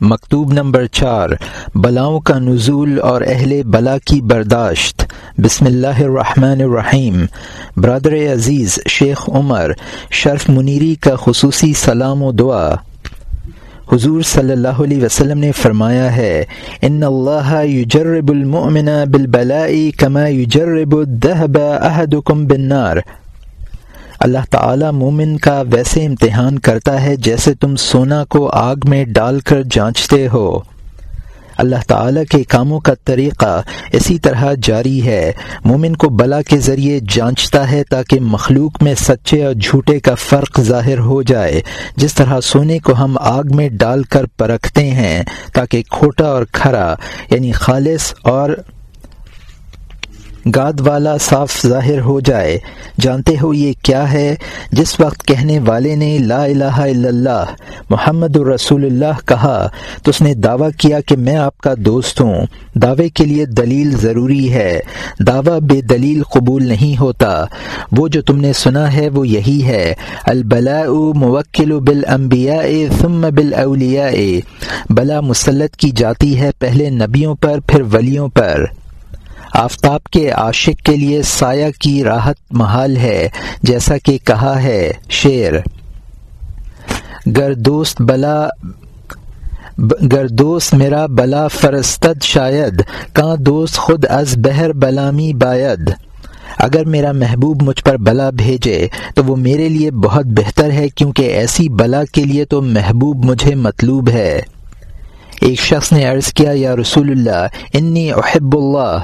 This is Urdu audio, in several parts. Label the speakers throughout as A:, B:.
A: مکتوب نمبر چار، بلاؤں کا نزول اور اہل بلا کی برداشت۔ بسم اللہ الرحمن الرحیم۔ برادر عزیز شیخ عمر، شرف منیری کا خصوصی سلام و دعا۔ حضور صلی اللہ علیہ وسلم نے فرمایا ہے، ان اللہ یجرب المؤمن بالبلائی کما یجرب الذهب احدکم بالنار۔ اللہ تعالی مومن کا ویسے امتحان کرتا ہے جیسے تم سونا کو آگ میں ڈال کر جانچتے ہو۔ اللہ تعالی کے کاموں کا طریقہ اسی طرح جاری ہے۔ مومن کو بلا کے ذریعے جانچتا ہے تاکہ مخلوق میں سچے اور جھوٹے کا فرق ظاہر ہو جائے۔ جس طرح سونے کو ہم آگ میں ڈال کر پرکھتے ہیں تاکہ کھوٹا اور کھرا یعنی خالص اور گاد والا صاف ظاہر ہو جائے۔ جانتے ہو یہ کیا ہے؟ جس وقت کہنے والے نے لا الہ الا اللہ، محمد الرسول اللہ کہا، تو اس نے دعویٰ کیا کہ میں آپ کا دوست ہوں۔ دعوے کے لیے دلیل ضروری ہے۔ دعویٰ بے دلیل قبول نہیں ہوتا۔ وہ جو تم نے سنا ہے وہ یہی ہے۔ البلاء موکل بالانبیاء ثم بالاولیاء۔ بلا مسلط کی جاتی ہے پہلے نبیوں پر، پھر ولیوں پر۔ آفتاب کے عاشق کے لیے سایہ کی راحت محال ہے، جیسا کہ کہا ہے شعر۔ گر دوست بلا گر دوست میرا بلا فرستد شاید کہاں دوست خود از بہر بلامی باید اگر میرا محبوب مجھ پر بلا بھیجے، تو وہ میرے لیے بہت بہتر ہے، کیونکہ ایسی بلا کے لیے تو محبوب مجھے مطلوب ہے۔ ایک شخص نے عرض کیا، یا رسول اللہ، انی احب اللہ۔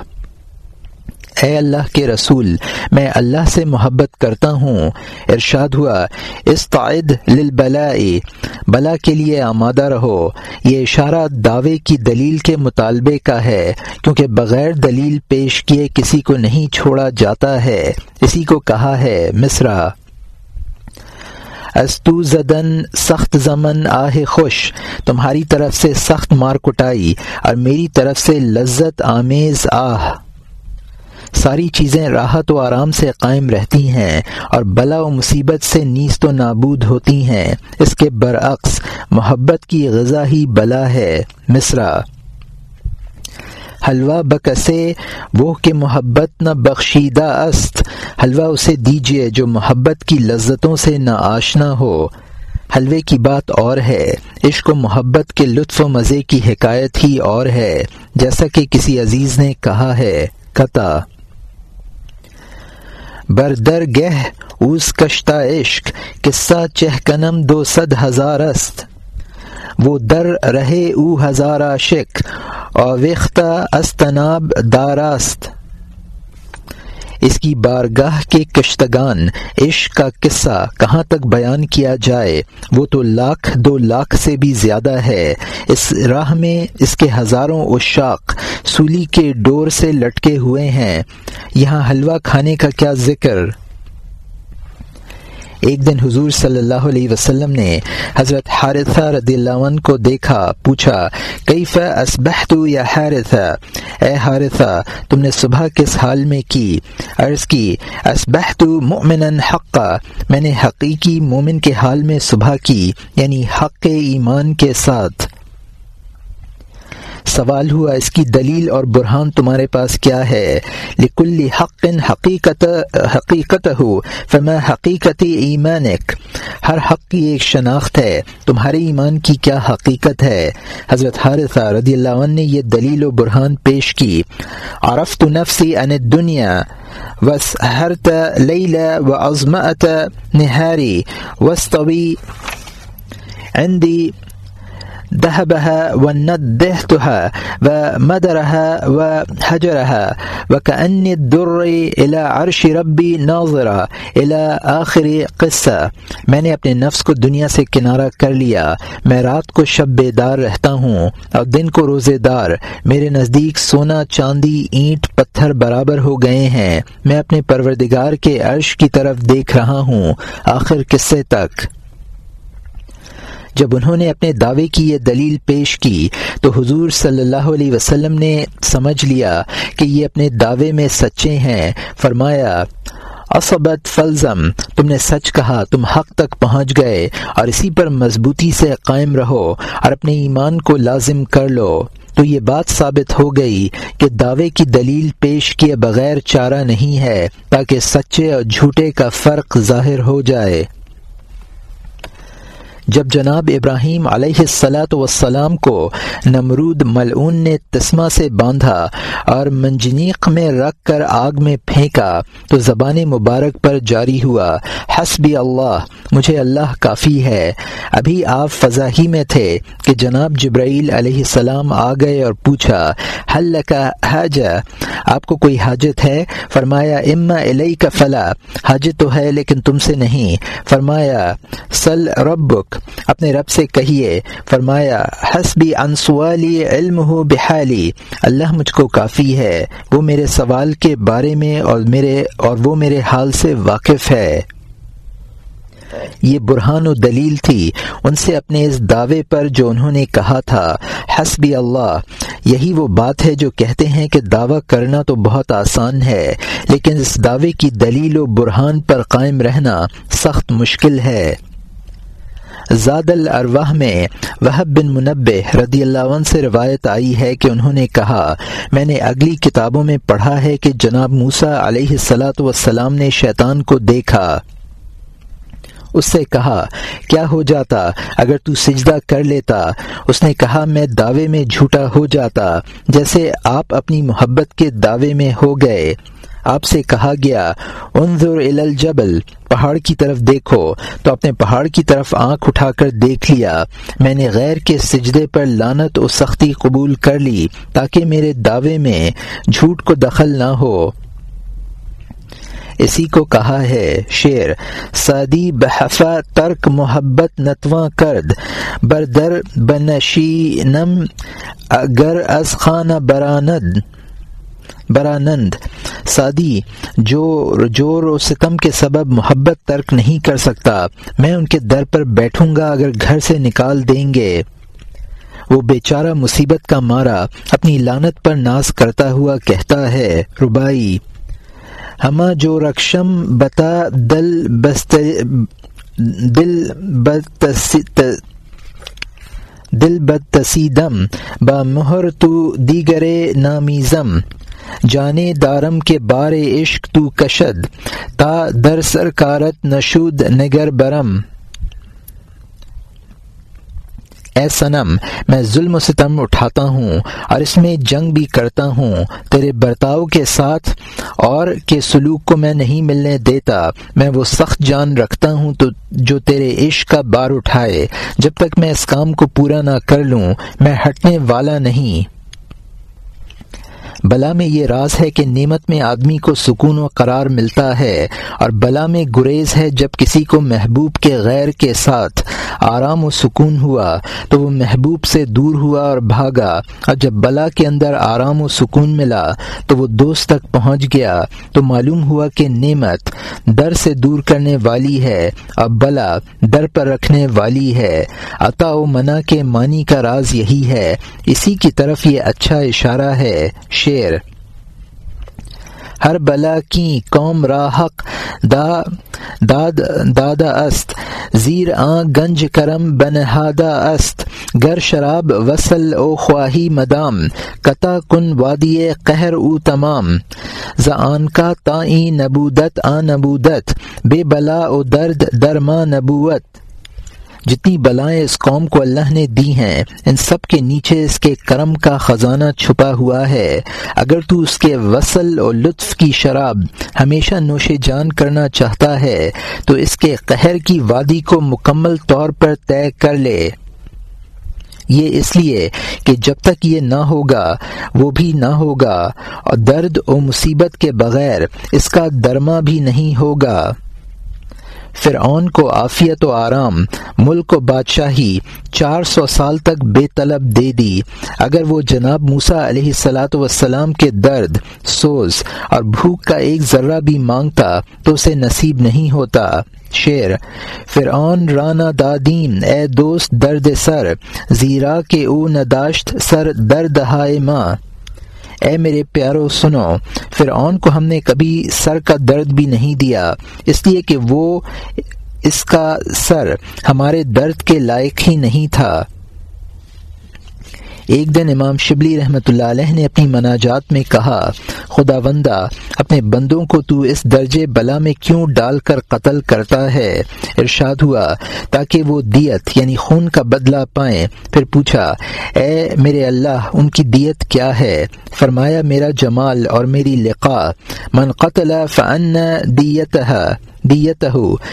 A: اے اللہ کے رسول، میں اللہ سے محبت کرتا ہوں۔ ارشاد ہوا، استعد للبلائی، بلا کے لیے آمادہ رہو۔ یہ اشارہ دعوے کی دلیل کے مطالبے کا ہے، کیونکہ بغیر دلیل پیش کیے کسی کو نہیں چھوڑا جاتا ہے۔ اسی کو کہا ہے مصرا۔ استو زدن، سخت زمن، آہ خوش۔ تمہاری طرف سے سخت مار کٹائی اور میری طرف سے لذت آمیز آہ۔ ساری چیزیں راحت و آرام سے قائم رہتی ہیں اور بلا و مصیبت سے نیز تو نابود ہوتی ہیں۔ اس کے برعکس، محبت کی غذا ہی بلا ہے۔ مصرا حلوہ بکسے، وہ کہ محبت نہ بخشیدہ است۔ حلوہ اسے دیجیے جو محبت کی لذتوں سے نہ آشنا ہو۔ حلوے کی بات اور ہے۔ عشق و محبت کے لطف و مزے کی حکایت ہی اور ہے۔ جیسا کہ کسی عزیز نے کہا ہے، قطع بردر گہ اوس کشتہ عشق قصہ چہ کنم دو صد ہزار است۔ وہ در رہے او ہزارہ شک اویختہ استناب داراست۔ اس کی بارگاہ کے کشتگان، عشق کا قصہ کہاں تک بیان کیا جائے؟ وہ تو لاکھ دو لاکھ سے بھی زیادہ ہے۔ اس راہ میں اس کے ہزاروں اشاق سولی کے ڈور سے لٹکے ہوئے ہیں۔ یہاں حلوہ کھانے کا کیا ذکر؟ ایک دن حضور صلی اللہ علیہ وسلم نے حضرت حارثہ رضی اللہ عنہ کو دیکھا، پوچھا، کیف اسبحت یا حارثہ؟ اے حارثہ، تم نے صبح کس حال میں کی؟ عرض کی اسبحت مؤمنا حقا، میں نے حقیقی مومن کے حال میں صبح کی یعنی حق ایمان کے ساتھ۔ سوال ہوا اس کی دلیل اور برہان تمہارے پاس کیا ہے؟ لکل حق حقیقت حقیقت ہو فما حقیقت ایمانک؟ ہر حق کی ایک شناخت ہے، تمہارے ایمان کی کیا حقیقت ہے؟ حضرت حارثہ رضی اللہ عنہ نے یہ دلیل و برہان پیش کی۔ عرفت نفسی ان دنیا وس ہرت لیلا و عظمت نہاری وسطوی عندي ذهبها وندهتها ومدرها وحجرها وكأني الدر إلى عرش ربي ناظرة إلى آخر قصة میں نے اپنے نفس کو دنیا سے کنارہ کر لیا۔ میں رات کو شب بیدار رہتا ہوں اور دن کو روزے دار۔ میرے نزدیک سونا، چاندی، اینٹ، پتھر برابر ہو گئے ہیں۔ میں اپنے پروردگار کے عرش کی طرف دیکھ رہا ہوں۔ آخر قصے تک۔ جب انہوں نے اپنے دعوے کی یہ دلیل پیش کی تو حضور صلی اللہ علیہ وسلم نے سمجھ لیا کہ یہ اپنے دعوے میں سچے ہیں۔ فرمایا اسبت فلزم، تم نے سچ کہا، تم حق تک پہنچ گئے اور اسی پر مضبوطی سے قائم رہو اور اپنے ایمان کو لازم کر لو۔ تو یہ بات ثابت ہو گئی کہ دعوے کی دلیل پیش کیے بغیر چارہ نہیں ہے، تاکہ سچے اور جھوٹے کا فرق ظاہر ہو جائے۔ جب جناب ابراہیم علیہ السلاۃ وسلام کو نمرود ملعون نے تسمہ سے باندھا اور منجنیق میں رکھ کر آگ میں پھینکا، تو زبان مبارک پر جاری ہوا، حسبی اللہ، مجھے اللہ کافی ہے۔ ابھی آپ فضا ہی میں تھے کہ جناب جبرائیل علیہ السلام آ گئے اور پوچھا حل کا حج آپ کو کوئی حاجت ہے؟ فرمایا، اما علیہ کا فلاں حاجت تو ہے لیکن تم سے نہیں۔ فرمایا، سل ربک اپنے رب سے کہیے، فرمایا، حسبی انسوالی علم ہو بحالی، اللہ مجھ کو کافی ہے، وہ میرے سوال کے بارے میں اور میرے، اور وہ میرے حال سے واقف ہے۔ یہ برہان و دلیل تھی۔ ان سے اپنے اس دعوے پر جو انہوں نے کہا تھا، حسبی اللہ، یہی وہ بات ہے جو کہتے ہیں کہ دعویٰ کرنا تو بہت آسان ہے، لیکن اس دعوے کی دلیل و برہان پر قائم رہنا سخت مشکل ہے۔ زاد الارواح میں وہب بن منبع رضی اللہ عنہ سے روایت آئی ہے کہ انہوں نے کہا، میں نے اگلی کتابوں میں پڑھا ہے کہ جناب موسا علیہ السلاۃ وسلام نے شیطان کو دیکھا۔ اس سے کہا، کیا ہو جاتا اگر تو سجدہ کر لیتا؟ اس نے کہا، میں دعوے میں جھوٹا ہو جاتا، جیسے آپ اپنی محبت کے دعوے میں ہو گئے۔ آپ سے کہا گیا، انظر الجبل، پہاڑ کی طرف دیکھو. تو اپنے پہاڑ کی طرف آنکھ اٹھا کر دیکھ لیا۔ میں نے غیر کے سجدے پر لانت و سختی قبول کر لی تاکہ میرے دعوے میں جھوٹ کو دخل نہ ہو۔ اسی کو کہا ہے شیر سادی بحفا ترک محبت نتواں کرد، بردر بنشی نم اگر از خانہ براند برانند، سادی، جو جور و ستم کے سبب محبت ترک نہیں کر سکتا، میں ان کے در پر بیٹھوں گا اگر گھر سے نکال دیں گے۔ وہ بیچارہ مصیبت کا مارا اپنی لانت پر ناز کرتا ہوا کہتا ہے، ربائی، ہما جو رکشم بتا دل بست، دل دل بد تسیدم با مہر تو دیگرے نامیزم۔ جانے دارم کے بارے عشق تو کشد، تا در سرکارت نشود نگر برم۔ اے سنم میں ظلم و ستم اٹھاتا ہوں اور اس میں جنگ بھی کرتا ہوں، تیرے برتاؤ کے ساتھ اور کے سلوک کو میں نہیں ملنے دیتا، میں وہ سخت جان رکھتا ہوں تو جو تیرے عشق کا بار اٹھائے۔ جب تک میں اس کام کو پورا نہ کر لوں، میں ہٹنے والا نہیں۔ بلا میں یہ راز ہے کہ نعمت میں آدمی کو سکون و قرار ملتا ہے اور بلا میں گریز ہے جب کسی کو محبوب کے غیر کے ساتھ۔ آرام و سکون ہوا، تو وہ محبوب سے دور ہوا اور بھاگا۔ اور جب بلا کے اندر آرام و سکون ملا، تو وہ دوست تک پہنچ گیا۔ تو معلوم ہوا کہ نعمت در سے دور کرنے والی ہے، اور بلا در پر رکھنے والی ہے۔ عطا و منع کے معنی کا راز یہی ہے۔ اسی کی طرف یہ اچھا اشارہ ہے شیر ہر بلا کی قوم راحق دا، داد، دادا است، زیر آ گنج کرم بنہادا است، گر شراب وصل او خواہی مدام، قطع کن وادی قہر او تمام زآن کا تائیں نبودت آ نبودت، بے بلا او درد درما نبوت۔ جتنی بلائیں اس قوم کو اللہ نے دی ہیں، ان سب کے نیچے اس کے کرم کا خزانہ چھپا ہوا ہے۔ اگر تو اس کے وصل اور لطف کی شراب ہمیشہ نوش جان کرنا چاہتا ہے، تو اس کے قہر کی وادی کو مکمل طور پر طے کر لے۔ یہ اس لیے کہ جب تک یہ نہ ہوگا، وہ بھی نہ ہوگا، اور درد و مصیبت کے بغیر اس کا درما بھی نہیں ہوگا۔ فرعون کو عافیت و آرام، ملک و بادشاہی چار سو سال تک بے طلب دے دی۔ اگر وہ جناب موسا علیہ السلاۃ وسلام کے درد، سوز اور بھوک کا ایک ذرہ بھی مانگتا تو اسے نصیب نہیں ہوتا۔ شعر فرعون رانا دادین، اے دوست درد سر، زیرا کے او نداشت سر درد ہائے ماں۔ اے میرے پیارو، سنو، فرعون کو ہم نے کبھی سر کا درد بھی نہیں دیا، اس لیے کہ وہ اس کا سر ہمارے درد کے لائق ہی نہیں تھا۔ ایک دن امام شبلی رحمۃ اللہ علیہ نے اپنی مناجات میں کہا، خدا وندہ اپنے بندوں کو تو اس درجے بلا میں کیوں ڈال کر قتل کرتا ہے؟ ارشاد ہوا، تاکہ وہ دیت یعنی خون کا بدلہ پائیں۔ پھر پوچھا، اے میرے اللہ، ان کی دیت کیا ہے؟ فرمایا، میرا جمال اور میری لقا من قتل فن دیت دیت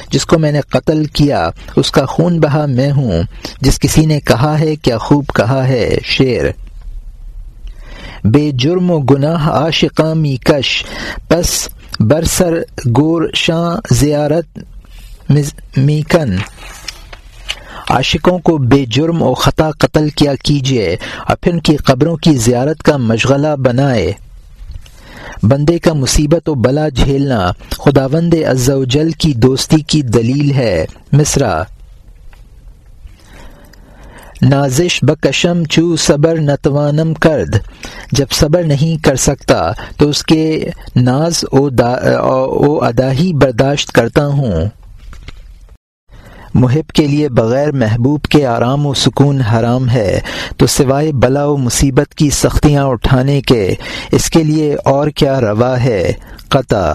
A: جس کو میں نے قتل کیا، اس کا خون بہا میں ہوں، جس کسی نے کہا ہے کیا خوب کہا ہے شیر بے جرم و گناہ عاشقاں می کش، پس برسر گور شاہ زیارت میکن۔ عاشقوں کو بے جرم و خطا قتل کیا کیجیے اور پھر ان کی قبروں کی زیارت کا مشغلہ بنائے۔ بندے کا مصیبت و بلا جھیلنا خدا وند جل کی دوستی کی دلیل ہے۔ مصرا نازش بکشم چو صبر نتوانم کرد۔ جب صبر نہیں کر سکتا تو اس کے ناز او, او ادا ہی برداشت کرتا ہوں۔ محب کے لیے بغیر محبوب کے آرام و سکون حرام ہے، تو سوائے بلا و مصیبت کی سختیاں اٹھانے کے، اس کے لیے اور کیا روا ہے؟ قطع۔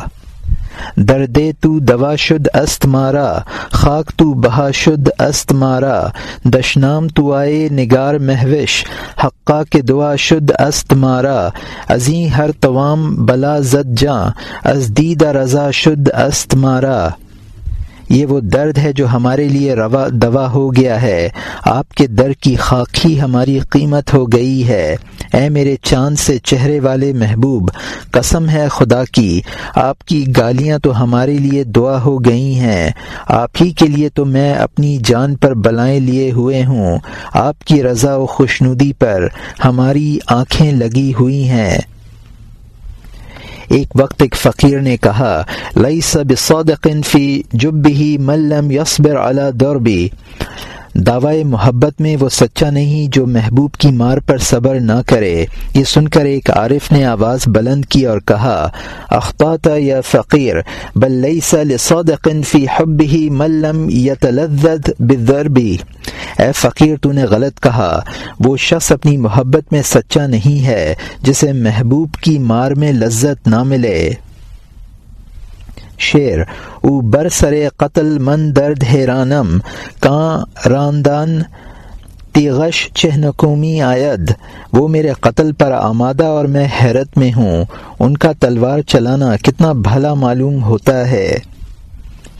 A: درد تو دوا شد است مارا، خاک تو بہا شد است مارا، دشنام تو آئے نگار محوش حقا کے دعا شد است مارا، ازیں ہر توام بلا زد جاں، از دید رضا شد است مارا۔ یہ وہ درد ہے جو ہمارے لیے روا، دوا ہو گیا ہے۔ آپ کے در کی خاکی ہماری قیمت ہو گئی ہے۔ اے میرے چاند سے چہرے والے محبوب، قسم ہے خدا کی، آپ کی گالیاں تو ہمارے لیے دعا ہو گئی ہیں۔ آپ ہی کے لیے تو میں اپنی جان پر بلائیں لیے ہوئے ہوں۔ آپ کی رضا و خوشنودی پر ہماری آنکھیں لگی ہوئی ہیں۔ ایک وقت ایک فقیر نے کہا لئی سب صادقن فی جب ہی ملم یسبر علا دور بھی دعوی محبت میں وہ سچا نہیں جو محبوب کی مار پر صبر نہ کرے۔ یہ سن کر ایک عارف نے آواز بلند کی اور کہا اخطاط یا فقیر، بل لصادق في حبه من لم يتلذذ بالضرب اے فقیر، تو نے غلط کہا، وہ شخص اپنی محبت میں سچا نہیں ہے، جسے محبوب کی مار میں لذت نہ ملے۔ شیر او بر سر قتل من درد حیرانم، کاں راندان تیغش چہنکومی آید، وہ میرے قتل پر آمادہ اور میں حیرت میں ہوں، ان کا تلوار چلانا کتنا بھلا معلوم ہوتا ہے۔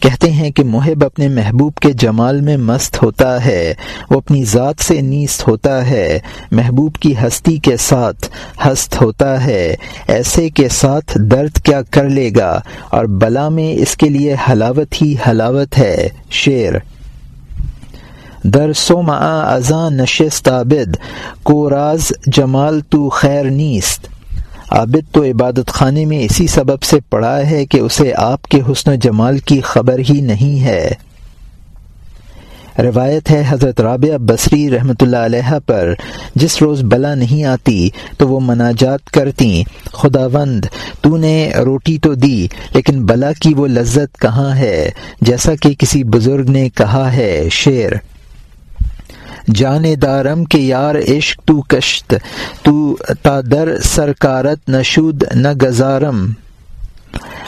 A: کہتے ہیں کہ محب اپنے محبوب کے جمال میں مست ہوتا ہے، وہ اپنی ذات سے نیست ہوتا ہے، محبوب کی ہستی کے ساتھ ہست ہوتا ہے، ایسے کے ساتھ درد کیا کر لے گا، اور بلا میں اس کے لیے حلاوت ہی حلاوت ہے شیر در سو ازاں نشست عابد، کو راز جمال تو خیر نیست۔ عابد تو عبادت خانے میں اسی سبب سے پڑا ہے کہ اسے آپ کے حسن و جمال کی خبر ہی نہیں ہے۔ روایت ہے حضرت رابعہ بصری رحمۃ اللہ علیہ پر، جس روز بلا نہیں آتی تو وہ مناجات کرتی خدا وند تو نے روٹی تو دی، لیکن بلا کی وہ لذت کہاں ہے؟ جیسا کہ کسی بزرگ نے کہا ہے شعر جانے دارم کے یار عشق تو کشت، تو تا در سرکارت نشود نہ گزارم۔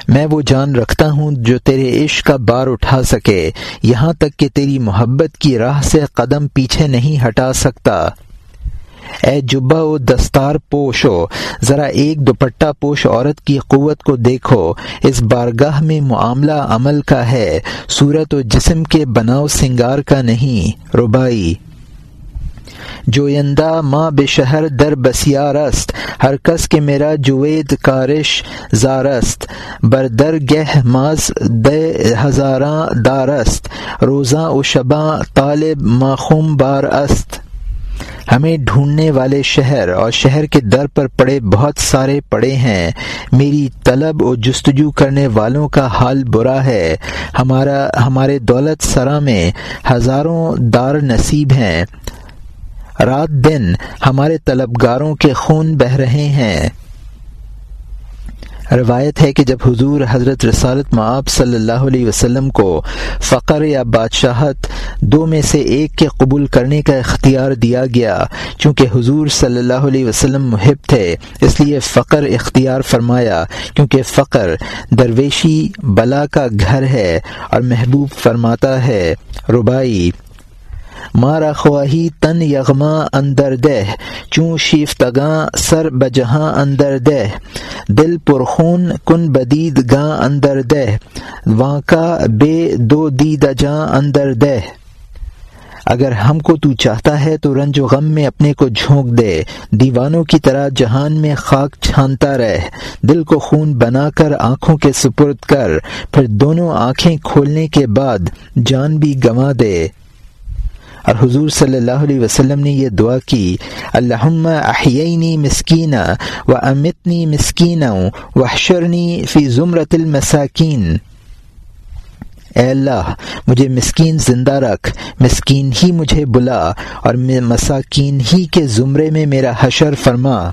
A: میں وہ جان رکھتا ہوں جو تیرے عشق کا بار اٹھا سکے، یہاں تک کہ تیری محبت کی راہ سے قدم پیچھے نہیں ہٹا سکتا۔ اے جبا و دستار پوش ہو ذرا ایک دوپٹہ پوش عورت کی قوت کو دیکھو۔ اس بارگاہ میں معاملہ عمل کا ہے، صورت و جسم کے بناؤ سنگار کا نہیں۔ ربائی جویندہ ماں بے شہر در بسیارست ہر کس کے میرا جوید کارش زارست بردر گہ ماز دے ہزاراں دارست روزاں و شباں طالب ماخوم بار است۔ ہمیں ڈھونڈنے والے شہر اور شہر کے در پر پڑے بہت سارے پڑے ہیں۔ میری طلب و جستجو کرنے والوں کا حال برا ہے۔ ہمارا، ہمارے دولت سرا میں ہزاروں دار نصیب ہیں۔ رات دن ہمارے طلبگاروں کے خون بہ رہے ہیں۔ روایت ہے کہ جب حضور حضرت رسالت معاب صلی اللہ علیہ وسلم کو فقر یا بادشاہت دو میں سے ایک کے قبول کرنے کا اختیار دیا گیا، چونکہ حضور صلی اللہ علیہ وسلم محب تھے، اس لیے فقر اختیار فرمایا، کیونکہ فقر درویشی بلا کا گھر ہے اور محبوب فرماتا ہے ربائی مارا خواہی تن یغما اندر دہ، چوں شیف تگاں سر بجہاں اندر دہ۔ دل پرخون کن بدید گاں اندر دہ۔ واں بے دو دید جاں اندر دہ۔ اگر ہم کو تو چاہتا ہے تو رنج و غم میں اپنے کو جھونک دے۔ دیوانوں کی طرح جہان میں خاک چھانتا رہ۔ دل کو خون بنا کر آنکھوں کے سپرد کر۔ پھر دونوں آنکھیں کھولنے کے بعد جان بھی گنوا دے۔ اور حضور صلی اللہ علیہ وسلم نے یہ دعا کی اللہ احینی مسکینہ و امتنی مسکین و حشرنی فی زمرت المساکین۔ اے اللہ، مجھے مسکین زندہ رکھ، مسکین ہی مجھے بلا اور مساکین ہی کے زمرے میں میرا حشر فرما۔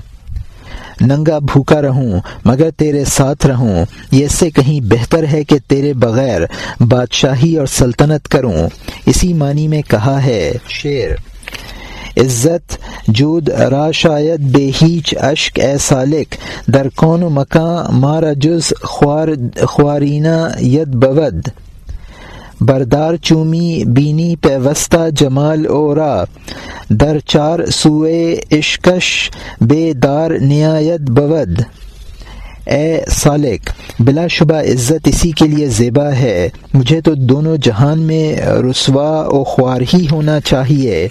A: ننگا بھوکا رہوں، مگر تیرے ساتھ رہوں۔ یہ سے کہیں بہتر ہے کہ تیرے بغیر بادشاہی اور سلطنت کروں۔ اسی معنی میں کہا ہے شیر عزت، جود، را شاید بے ہیچ اشک اے سالک، در کون و مکان مارا جز، خوار خوارینا ید بود۔ بردار چومی بینی پیوستہ جمال اورا، در چار سوئے اشکش بے دار نیایت بود۔ اے سالک، بلا شبہ عزت اسی کے لیے زیبا ہے۔ مجھے تو دونوں جہان میں رسوا و خوار ہی ہونا چاہیے۔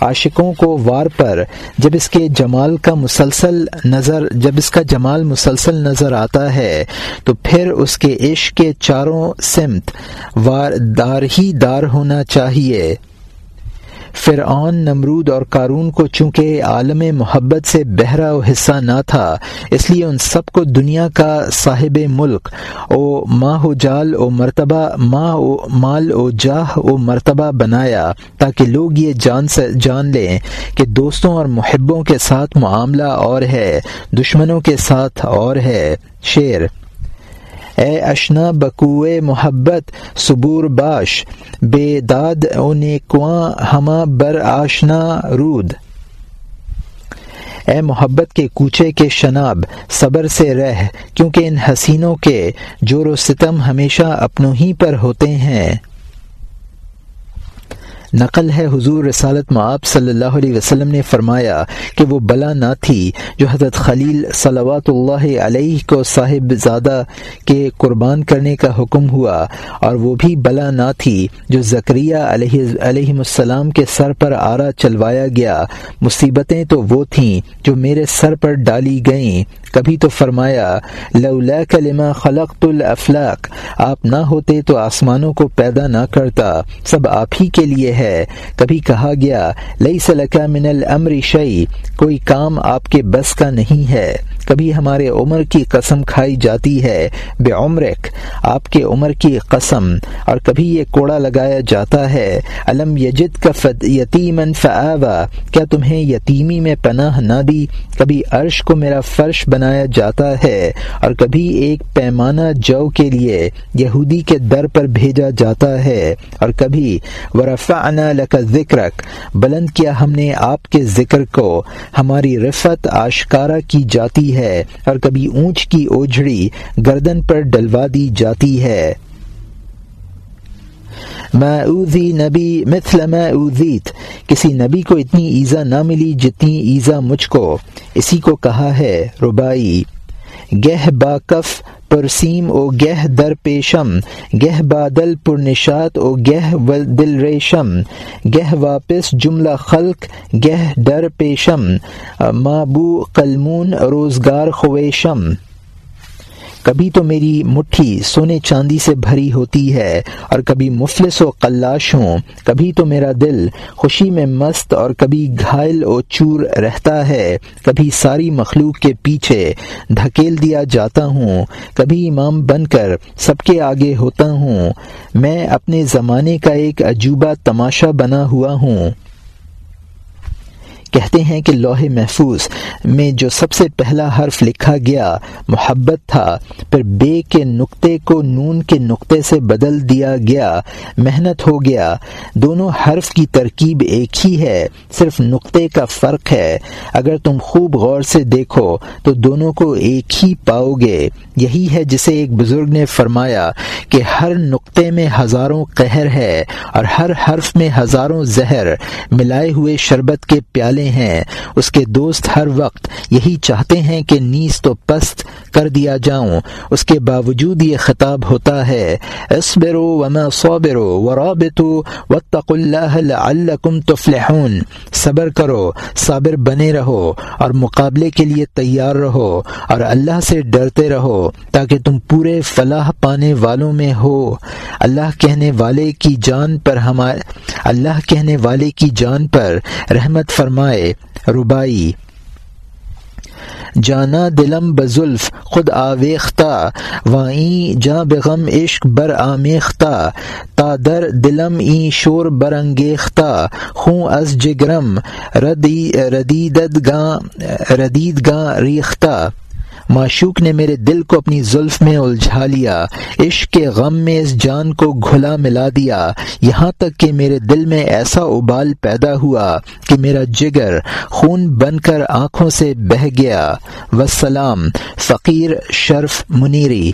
A: عاشقوں کو وار پر جب اس کے جمال کا مسلسل نظر، جب اس کا جمال مسلسل نظر آتا ہے، تو پھر اس کے عشق کے چاروں سمت وار دار ہی دار ہونا چاہیے۔ فرعون، نمرود اور کارون کو چونکہ عالم محبت سے بہرا و حصہ نہ تھا، اس لیے ان سب کو دنیا کا صاحب ملک، او ماہ و جال او مرتبہ ماں او مال او جاہ او مرتبہ بنایا، تاکہ لوگ یہ جان سے جان لیں کہ دوستوں اور محبوں کے ساتھ معاملہ اور ہے، دشمنوں کے ساتھ اور ہے۔ شعر اے اشنا بکوے محبت، صبور باش، بے داد او نیکواں ہما بر آشنا رود۔ اے محبت کے کوچے کے شناب، صبر سے رہ، کیونکہ ان حسینوں کے جور و ستم ہمیشہ اپنوں ہی پر ہوتے ہیں۔ نقل ہے حضور رسالت معاب صلی اللہ علیہ وسلم نے فرمایا کہ وہ بلا نہ تھی جو حضرت خلیل صلوات اللہ علیہ کو صاحب زادہ کے قربان کرنے کا حکم ہوا اور وہ بھی بلا نہ تھی جو زکریہ علیہ علیہ السلام کے سر پر آرا چلوایا گیا۔ مصیبتیں تو وہ تھیں جو میرے سر پر ڈالی گئیں۔ کبھی تو فرمایا لولا کلمہ خلق الافلاق آپ نہ ہوتے تو آسمانوں کو پیدا نہ کرتا۔ سب آپ ہی کے لیے ہے۔ ہے۔ کبھی کہا گیا لئی سلکا من الامر شعی کوئی کام آپ کے بس کا نہیں ہے۔ کبھی ہمارے عمر کی قسم کھائی جاتی ہے، بے عمرک، آپ کے عمر کی قسم۔ اور کبھی یہ کوڑا لگایا جاتا ہے علم یجد کا فد یتیمن فآوا کیا تمہیں یتیمی میں پناہ نہ دی؟ کبھی عرش کو میرا فرش بنایا جاتا ہے۔ اور کبھی ایک پیمانہ جو کے لیے یہودی کے در پر بھیجا جاتا ہے۔ اور کبھی ورفعنا لک ذکرک، بلند کیا ہم نے آپ کے ذکر کو۔ ہماری رفت آشکارا کی جاتی ہے اور کبھی اونچ کی اوجھڑی گردن پر ڈلوا دی جاتی ہے۔ میں اوزی نبی مثل میں اوزیت کسی نبی کو اتنی ایزا نہ ملی جتنی ایزا مجھ کو۔ اسی کو کہا ہے ربائی گہ باکف پرسیم او گہ در پیشم، گہ بادل پرنشات او گہ دل ریشم، گہ واپس جملہ خلق، گہ ڈر پیشم مابو قلمون روزگار خویشم۔ کبھی تو میری مٹھی سونے چاندی سے بھری ہوتی ہے اور کبھی مفلس و قلاش ہوں، کبھی تو میرا دل خوشی میں مست اور کبھی گھائل و چور رہتا ہے، کبھی ساری مخلوق کے پیچھے دھکیل دیا جاتا ہوں، کبھی امام بن کر سب کے آگے ہوتا ہوں۔ میں اپنے زمانے کا ایک عجوبہ تماشا بنا ہوا ہوں۔ کہتے ہیں کہ لوح محفوظ میں جو سب سے پہلا حرف لکھا گیا محبت تھا، پھر بے کے نقطے کو نون کے نقطے سے بدل دیا گیا، محنت ہو گیا۔ دونوں حرف کی ترکیب ایک ہی ہے، صرف نقطے کا فرق ہے۔ اگر تم خوب غور سے دیکھو تو دونوں کو ایک ہی پاؤ گے۔ یہی ہے جسے ایک بزرگ نے فرمایا کہ ہر نقطے میں ہزاروں قہر ہے اور ہر حرف میں ہزاروں زہر، ملائے ہوئے شربت کے پیالے ہیں۔ اس کے دوست ہر وقت یہی چاہتے ہیں کہ نیز تو پست کر دیا جاؤں۔ اس کے باوجود یہ خطاب ہوتا ہے اسبرو وما صابرو ورابطو واتقوا اللہ لعلکم تفلحون۔ صبر کرو، صابر بنے رہو اور مقابلے کے لیے تیار رہو اور اللہ سے ڈرتے رہو تاکہ تم پورے فلاح پانے والوں میں ہو۔ اللہ کہنے والے کی جان پر ہمارے اللہ کہنے والے کی جان پر رحمت فرمائے۔ ربائی۔ جانا دلم بزلف، خود آویختہ۔ وائیں جا بغم عشق بر آمیختہ۔ تا در دلم این شور برانگیختہ۔ خوں از جگرم، ردی ردیدت گاں ردید گاں ریختہ۔ معشوق نے میرے دل کو اپنی زلف میں الجھا لیا، عشق کے غم میں اس جان کو گھلا ملا دیا۔ یہاں تک کہ میرے دل میں ایسا ابال پیدا ہوا کہ میرا جگر خون بن کر آنکھوں سے بہہ گیا۔ وسلام فقیر شرف منیری۔